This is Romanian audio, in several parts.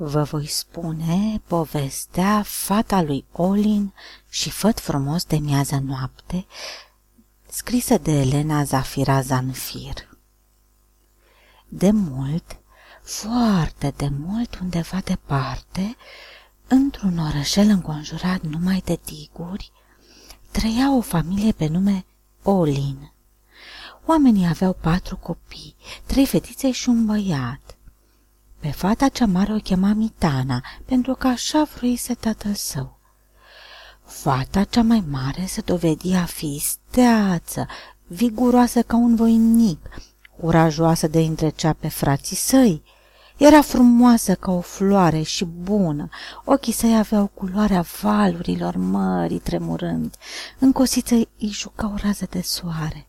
Vă voi spune povestea fata lui Olin și făt frumos de miază noapte, scrisă de Elena Zafira Zanfir. De mult, foarte de mult, undeva departe, într-un orășel înconjurat numai de tiguri, trăia o familie pe nume Olin. Oamenii aveau patru copii, trei fetițe și un băiat. Pe fata cea mare o chema Mitana, pentru că așa vroise tatăl său. Fata cea mai mare se dovedi a fi steață, viguroasă ca un voinic, curajoasă de întrecea pe frații săi. Era frumoasă ca o floare și bună, ochii săi aveau culoarea valurilor mării tremurând, în cosiță îi juca o rază de soare.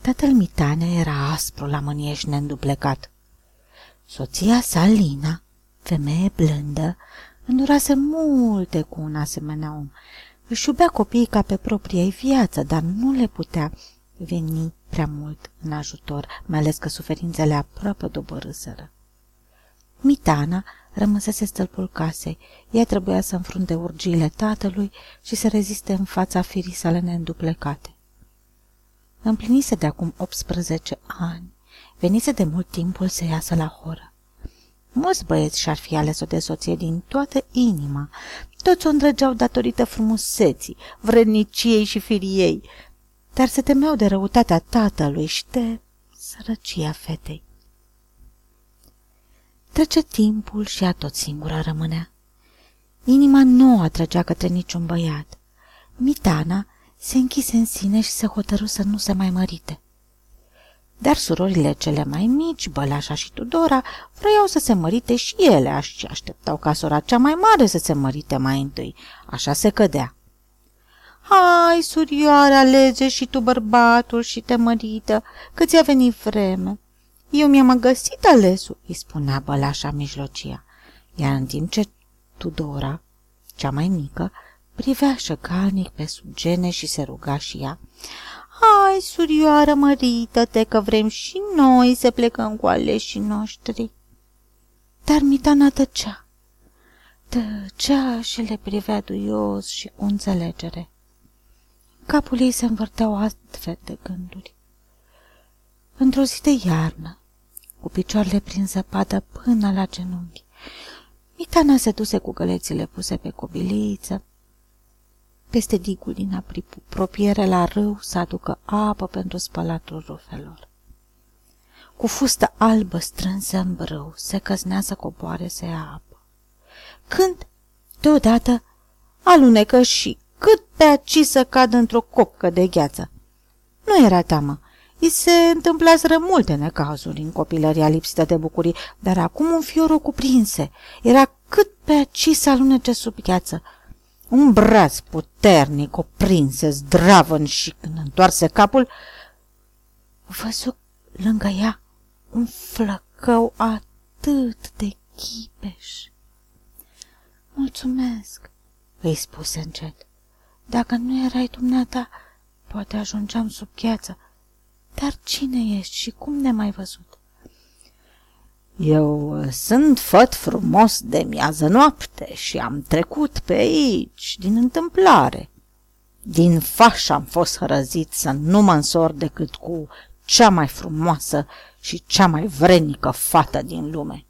Tatăl Mitane era aspru la mânie și neînduplecat. Soția sa, Lina, femeie blândă, îndurase multe cu un asemenea om. Își iubea copiii ca pe propria viață, dar nu le putea veni prea mult în ajutor, mai ales că suferințele aproape dobărâsără. Mitana rămăsese stâlpul casei. Ea trebuia să înfrunte urgiile tatălui și să reziste în fața firii sale neînduplecate. Împlinise de acum 18 ani. Venise de mult timpul să iasă la horă. Mulți băieți și-ar fi ales-o de soție din toată inima. Toți o îndrăgeau datorită frumuseții, vredniciei și firiei, dar se temeau de răutatea tatălui și de sărăcia fetei. Trece timpul și ea tot singură rămânea. Inima nu o atrăgea către niciun băiat. Mitana se închise în sine și se hotărâ să nu se mai mărite. Dar surorile cele mai mici, Bălașa și Tudora, vroiau să se mărite și ele și așteptau ca sora cea mai mare să se mărite mai întâi. Așa se cădea. Hai, surioare, alege și tu bărbatul și te mărită, că ți-a venit vreme. Eu mi-am găsit alesul, îi spunea Bălașa mijlocia, iar în timp ce Tudora, cea mai mică, privea șăcalnic pe sugene și se ruga și ea. Hai, surioară, mărită-te, că vrem și noi să plecăm cu aleșii noștri. Dar Mitana tăcea. Tăcea și le privea duios și cu înțelegere. Capul ei se învârteau astfel de gânduri. Într-o zi de iarnă, cu picioarele prin zăpadă până la genunchi, Mitana se duse cu gălețile puse pe cobiliță, peste digul din apropiere la râu să aducă apă pentru spălatul rufelor. Cu fustă albă strânsă în brâu, se căznea să coboare să ia apă. Când, deodată, alunecă și cât pe aci să cadă într-o copcă de gheață. Nu era teamă. I se întâmplaseră multe necazuri în copilăria lipsită de bucurii, dar acum un fior o cuprinse. Era cât pe aci să alunece sub gheață. Un braț puternic o prinse zdravăn și când întoarse capul, văzu lângă ea un flăcău atât de chipeș. Mulțumesc, îi spuse încet. Dacă nu erai dumneata, poate ajungeam sub gheață. Dar cine ești și cum ne mai văzut? Eu uh, sunt făt frumos de miază noapte și am trecut pe aici, din întâmplare. Din faș am fost hărăzit să nu mă însor decât cu cea mai frumoasă și cea mai vrenică fată din lume.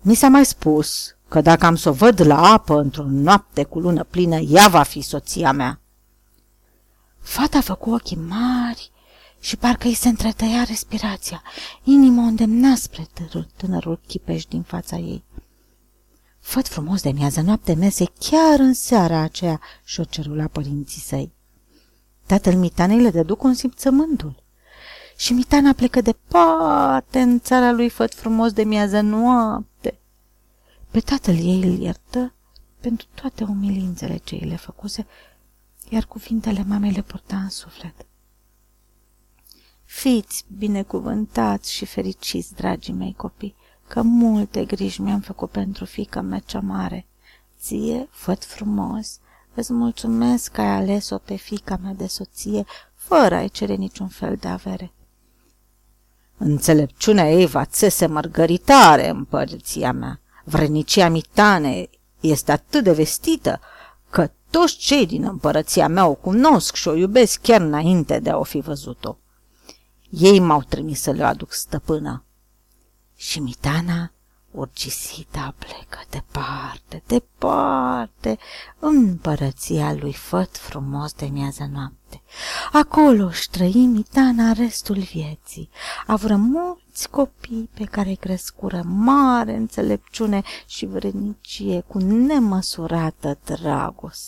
Mi s-a mai spus că dacă am să o văd la apă într-o noapte cu lună plină, ea va fi soția mea. Fata a făcut ochii mari și parcă îi se întretăia respirația. Inima o îndemna spre tânărul, tânărul chipeș din fața ei. Făt frumos de miază noapte mese chiar în seara aceea și-o ceru la părinții săi. Tatăl Mitanei le dădu consimțământul. Și Mitana plecă departe în țara lui Făt frumos de miază noapte. Pe tatăl ei îl iertă pentru toate umilințele ce îi le făcuse, iar cuvintele mamei le purta în suflet. Fiți binecuvântați și fericiți, dragii mei copii, că multe griji mi-am făcut pentru fica mea cea mare. Ție, făt frumos, îți mulțumesc că ai ales-o pe fica mea de soție, fără a-i cere niciun fel de avere. Înțelepciunea ei va țese mărgăritare, împărăția mea. Vrenicia mitane este atât de vestită că toți cei din împărăția mea o cunosc și o iubesc chiar înainte de a o fi văzut-o. Ei m-au trimis să le aduc stăpână. Și Mitana urgisita plecă departe, departe, în împărăția lui Făt frumos de miază noapte. Acolo își trăi Mitana restul vieții. Avră mulți copii pe care îi crescură mare înțelepciune și vrednicie cu nemăsurată dragoste.